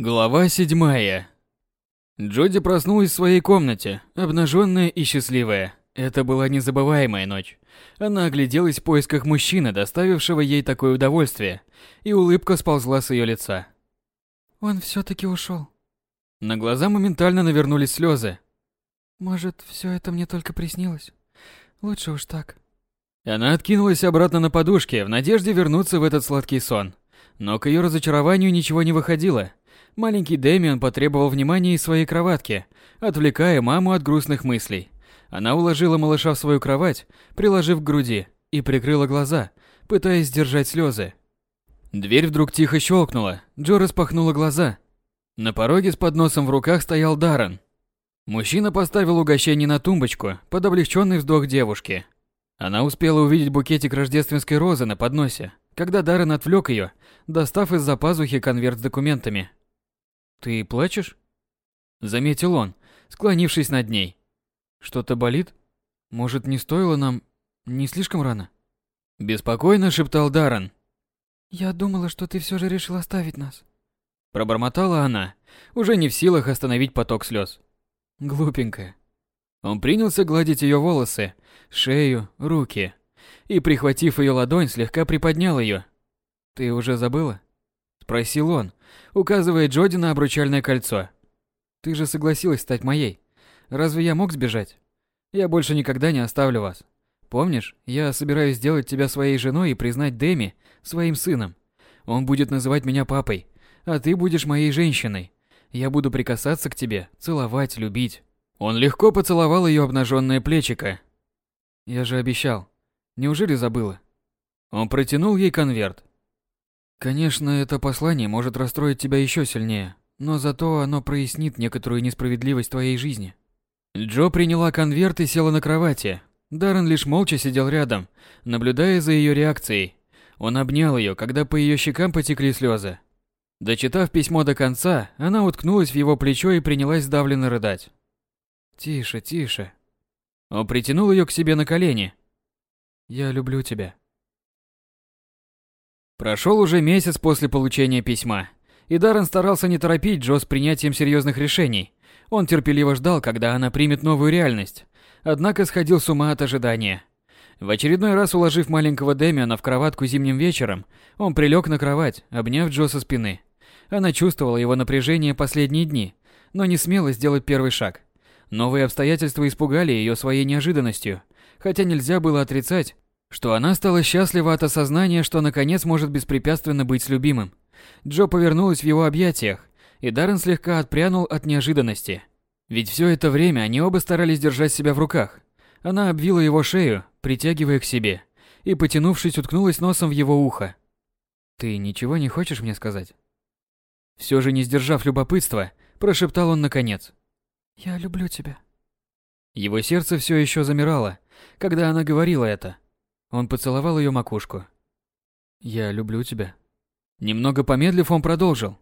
Глава седьмая. Джоди проснулась в своей комнате, обнаженная и счастливая. Это была незабываемая ночь. Она огляделась в поисках мужчины, доставившего ей такое удовольствие, и улыбка сползла с ее лица. Он все-таки ушел. На глаза моментально навернулись слезы. Может, все это мне только приснилось? Лучше уж так. Она откинулась обратно на подушке в надежде вернуться в этот сладкий сон. Но к ее разочарованию ничего не выходило. Маленький Дэмиан потребовал внимания из своей кроватки, отвлекая маму от грустных мыслей. Она уложила малыша в свою кровать, приложив к груди, и прикрыла глаза, пытаясь сдержать слезы. Дверь вдруг тихо щелкнула, Джо распахнула глаза. На пороге с подносом в руках стоял Даррен. Мужчина поставил угощение на тумбочку под облегченный вздох девушки. Она успела увидеть букетик рождественской розы на подносе, когда Даррен отвлек ее, достав из-за пазухи конверт с документами. «Ты плачешь?» Заметил он, склонившись над ней. «Что-то болит? Может, не стоило нам... Не слишком рано?» Беспокойно шептал Даррен. Я думала, что ты все же решил оставить нас. Пробормотала она, уже не в силах остановить поток слез. Глупенькая. Он принялся гладить ее волосы, шею, руки. И, прихватив ее ладонь, слегка приподнял ее. «Ты уже забыла?» Спросил он, указывая Джоди на обручальное кольцо. «Ты же согласилась стать моей. Разве я мог сбежать? Я больше никогда не оставлю вас. Помнишь, я собираюсь сделать тебя своей женой и признать Дэми своим сыном. Он будет называть меня папой, а ты будешь моей женщиной. Я буду прикасаться к тебе, целовать, любить. Он легко поцеловал ее обнаженное плечико. Я же обещал. Неужели забыла? Он протянул ей конверт. Конечно, это послание может расстроить тебя еще сильнее, но зато оно прояснит некоторую несправедливость твоей жизни. Джо приняла конверт и села на кровати. Даррен лишь молча сидел рядом, наблюдая за ее реакцией. Он обнял ее, когда по ее щекам потекли слезы. Дочитав письмо до конца, она уткнулась в его плечо и принялась сдавленно рыдать. «Тише, тише». Он притянул ее к себе на колени. «Я люблю тебя». Прошел уже месяц после получения письма, и Даррен старался не торопить Джо с принятием серьезных решений. Он терпеливо ждал, когда она примет новую реальность, однако сходил с ума от ожидания. В очередной раз уложив маленького Дэмиана в кроватку зимним вечером, он прилег на кровать, обняв Джо со спины. Она чувствовала его напряжение последние дни, но не смела сделать первый шаг. Новые обстоятельства испугали ее своей неожиданностью, хотя нельзя было отрицать, что она стала счастлива от осознания, что наконец может беспрепятственно быть с любимым. Джо повернулась в его объятиях, и Даррен слегка отпрянул от неожиданности. Ведь все это время они оба старались держать себя в руках. Она обвила его шею, притягивая к себе, и, потянувшись, уткнулась носом в его ухо. «Ты ничего не хочешь мне сказать?» Все же не сдержав любопытства, прошептал он наконец. «Я люблю тебя». Его сердце все еще замирало, когда она говорила это. Он поцеловал ее макушку. «Я люблю тебя». Немного помедлив, он продолжил.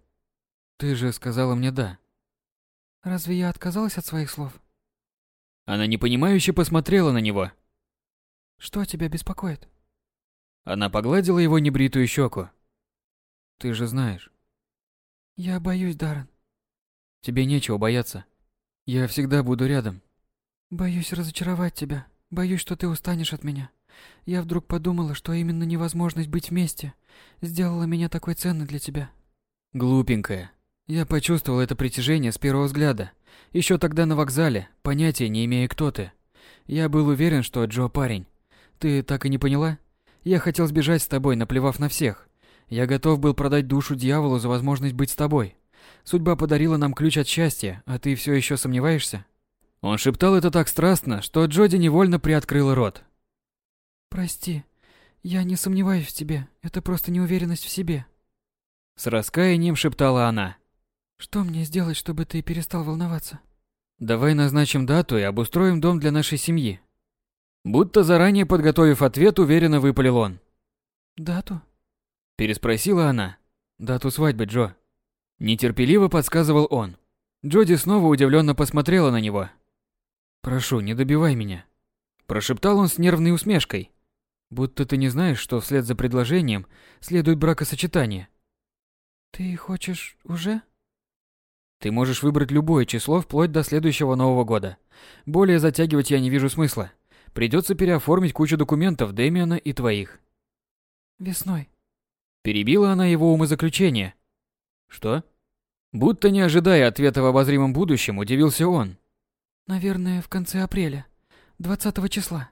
«Ты же сказала мне «да». Разве я отказалась от своих слов? Она непонимающе посмотрела на него. Что тебя беспокоит? Она погладила его небритую щеку. Ты же знаешь. Я боюсь, Даррен. Тебе нечего бояться. Я всегда буду рядом. Боюсь разочаровать тебя. Боюсь, что ты устанешь от меня. Я вдруг подумала, что именно невозможность быть вместе сделала меня такой ценной для тебя. Глупенькая. Я почувствовал это притяжение с первого взгляда. Еще тогда на вокзале, понятия не имея, кто ты. Я был уверен, что Джо парень. Ты так и не поняла? Я хотел сбежать с тобой, наплевав на всех. Я готов был продать душу дьяволу за возможность быть с тобой. Судьба подарила нам ключ от счастья, а ты все еще сомневаешься? Он шептал это так страстно, что Джоди невольно приоткрыла рот. Прости, я не сомневаюсь в тебе. Это просто неуверенность в себе. С раскаянием шептала она. Что мне сделать, чтобы ты перестал волноваться? Давай назначим дату и обустроим дом для нашей семьи. Будто заранее подготовив ответ, уверенно выпалил он. Дату? Переспросила она. Дату свадьбы, Джо. Нетерпеливо подсказывал он. Джоди снова удивленно посмотрела на него. «Прошу, не добивай меня», – прошептал он с нервной усмешкой. «Будто ты не знаешь, что вслед за предложением следует бракосочетание». «Ты хочешь уже?» Ты можешь выбрать любое число вплоть до следующего Нового года. Более затягивать я не вижу смысла. Придется переоформить кучу документов Дэмиана и твоих. Весной. Перебила она его умозаключение. Что? Будто не ожидая ответа в обозримом будущем, удивился он. Наверное, в конце апреля. 20 числа.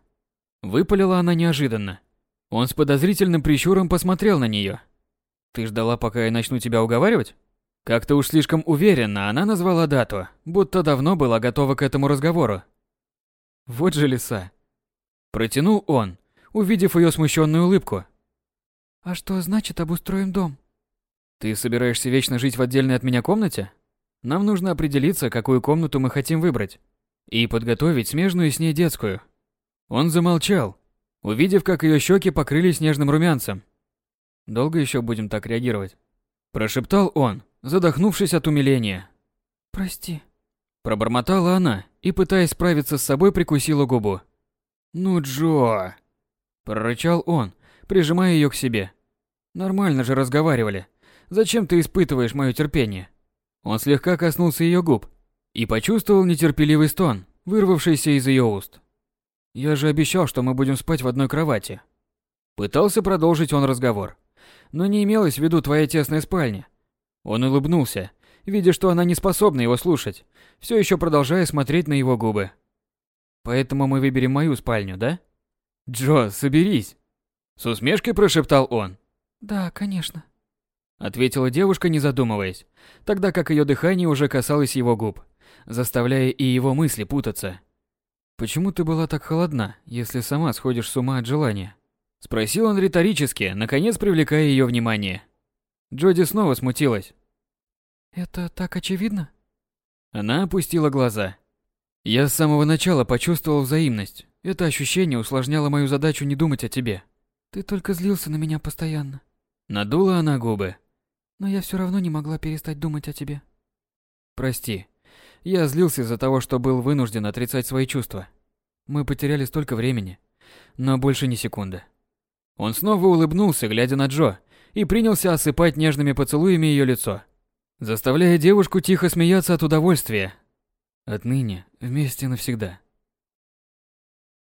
Выпалила она неожиданно. Он с подозрительным прищуром посмотрел на нее. Ты ждала, пока я начну тебя уговаривать? Как-то уж слишком уверенно она назвала дату, будто давно была готова к этому разговору. Вот же лиса. Протянул он, увидев ее смущенную улыбку. А что значит обустроим дом? Ты собираешься вечно жить в отдельной от меня комнате? Нам нужно определиться, какую комнату мы хотим выбрать, и подготовить смежную с ней детскую. Он замолчал, увидев, как ее щеки покрылись нежным румянцем. Долго еще будем так реагировать? Прошептал он, задохнувшись от умиления. Прости. Пробормотала она и, пытаясь справиться с собой, прикусила губу. «Ну, Джо!» Прорычал он, прижимая ее к себе. «Нормально же разговаривали. Зачем ты испытываешь мое терпение?» Он слегка коснулся ее губ и почувствовал нетерпеливый стон, вырвавшийся из ее уст. «Я же обещал, что мы будем спать в одной кровати». Пытался продолжить он разговор, но не имелось в виду твоя тесная спальня. Он улыбнулся, видя, что она не способна его слушать, все еще продолжая смотреть на его губы. «Поэтому мы выберем мою спальню, да?» «Джо, соберись!» С усмешкой прошептал он. «Да, конечно», ответила девушка, не задумываясь, тогда как ее дыхание уже касалось его губ, заставляя и его мысли путаться. Почему ты была так холодна, если сама сходишь с ума от желания? спросил он риторически, наконец привлекая ее внимание. Джоди снова смутилась. Это так очевидно? Она опустила глаза. Я с самого начала почувствовал взаимность. Это ощущение усложняло мою задачу не думать о тебе. Ты только злился на меня постоянно. Надула она губы. Но я все равно не могла перестать думать о тебе. Прости. Я злился из-за того, что был вынужден отрицать свои чувства. Мы потеряли столько времени, но больше ни секунды. Он снова улыбнулся, глядя на Джо, и принялся осыпать нежными поцелуями ее лицо, заставляя девушку тихо смеяться от удовольствия. Отныне вместе навсегда.